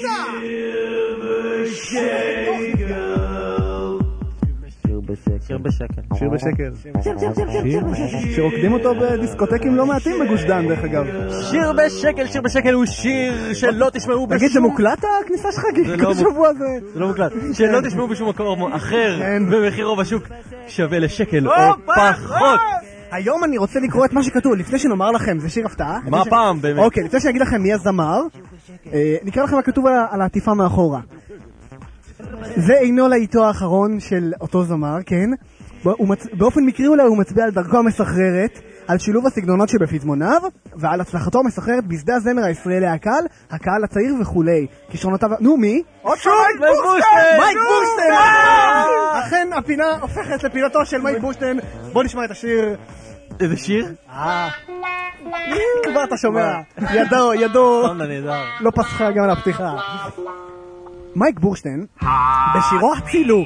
פינה! שיר בשקל. שיר בשקל. שרוקדים אותו בדיסקוטקים לא מעטים בגוש דן, דרך אגב. שיר בשקל, שיר בשקל הוא שיר שלא תשמעו בשום... תגיד, זה מוקלט הכניסה שלך? כי זה כל לא מוק- שבוע זה... זה לא מוקלט. שלא תשמעו בשום מקום אחר, כן. ומחירו בשוק שווה לשקל או פחות. היום אני רוצה לקרוא את מה שכתוב, לפני שנאמר לכם, זה שיר הפתעה. מה הפעם באמת? אוקיי, לפני שאני אגיד לכם מי הזמר, אה, נקרא לכם מה כתוב על- העטיפה מאחורה. זה אינו להיטו האחרון של אותו זמר, כן? מצ... באופן מקרי אולי הוא מצביע על דרכו המסחררת, על שילוב הסגנונות שבפזמוניו, ועל הצלחתו המסחררת בשדה הזמר הישראלי הקל, הקהל הצעיר וכולי. כישרונותיו... נו, מי? עוד פעם מייק בושטיין! מייק בושטיין! אה! אכן, הפינה הופכת לפינתו של מייק בושטיין. בוא נשמע את השיר. איזה שיר? אה. כבר אתה שומע. ידו, ידו. לא פסחה גם על הפתיחה. מייק בורשטיין, בשירו הצילו.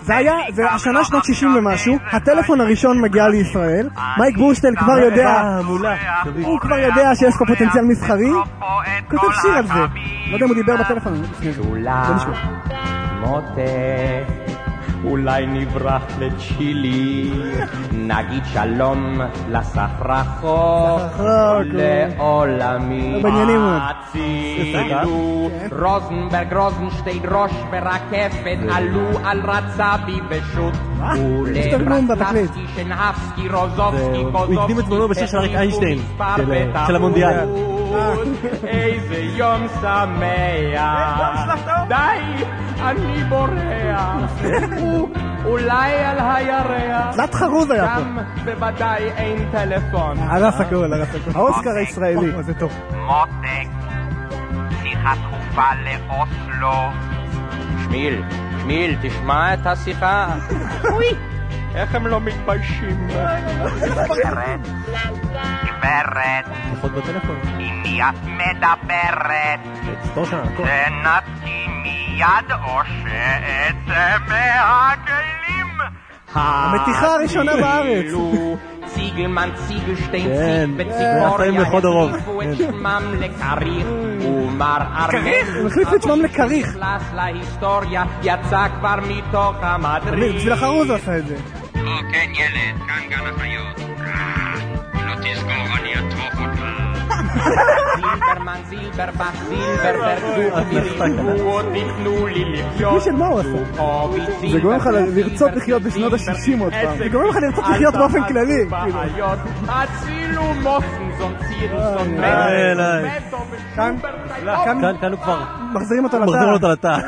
זה היה, זה השנה שנות 60 ומשהו, הטלפון הראשון מגיע לישראל, מייק בורשטיין כבר יודע, אה, מולה. הוא כבר יודע שיש פה פוטנציאל מסחרי, כותב שיר על זה. לא יודע אם הוא דיבר בטלפון לפני זה. בוא נשמע. אולי נברח לצ'ילי, נגיד שלום לסחרחוק, סחרחוק, לעולמי. לא. הצילו, רוזנברג, רוזנשטיין, ראש ברקפת, עלו על רצבי בתקליט. ולברסלבסקי, שנהפסקי, רוזובסקי, הוא הקדים את זמנו בשיר של אריק איינשטיין, של- של המונדיאל. איזה יום שמח, די, אני בורח, הוא אולי על הירח, תלת חרוז היה פה. שם בוודאי אין טלפון. הרס הכל, הרס הכל. האוסקר הישראלי. זה טוב. מותק, שיחה דחופה לאוסלו. שמיל, שמיל, תשמע את השיחה. אוי, איך הם לא מתביישים? גברת, גברת, שיחות בטלפון. עם מי את מדברת? סטור מיד או שאצא מהכלים. המתיחה הראשונה בארץ. ציגלמן, ציגלשטיין, ציג בחודרוב. החליפו את. שמם לכריך, ומר ארמל, הם החליפו את שמם לכריך. נכנס להיסטוריה, יצא כבר מתוך המדריך. בשביל החרוז הוא עשה את זה. או, כן, ילד, כאן גן החיות. זילברמן, זילברבך, זילברברג, תראו אותי, תנו לי לחיות. זה גורם לך לרצות לחיות בשנות ה-60 עוד פעם. זה גורם לך לרצות לחיות באופן כללי. הצילו מוסנזון, צירסון, אה, לא. כאן, כאן כאן הוא כבר מחזירים אותו מחזיר אותו לתא. לתא.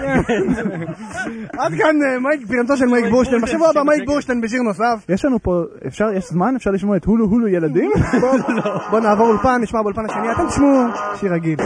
עד כאן אה, מייק, פינתו של מייק בורשטיין. בשבוע הבא מייק בורשטיין בשיר נוסף. יש לנו פה, אפשר, יש זמן? אפשר לשמוע את הולו הולו ילדים? בואו נעבור אולפן, נשמע באולפן השני. אתם תשמעו שיר רגיל.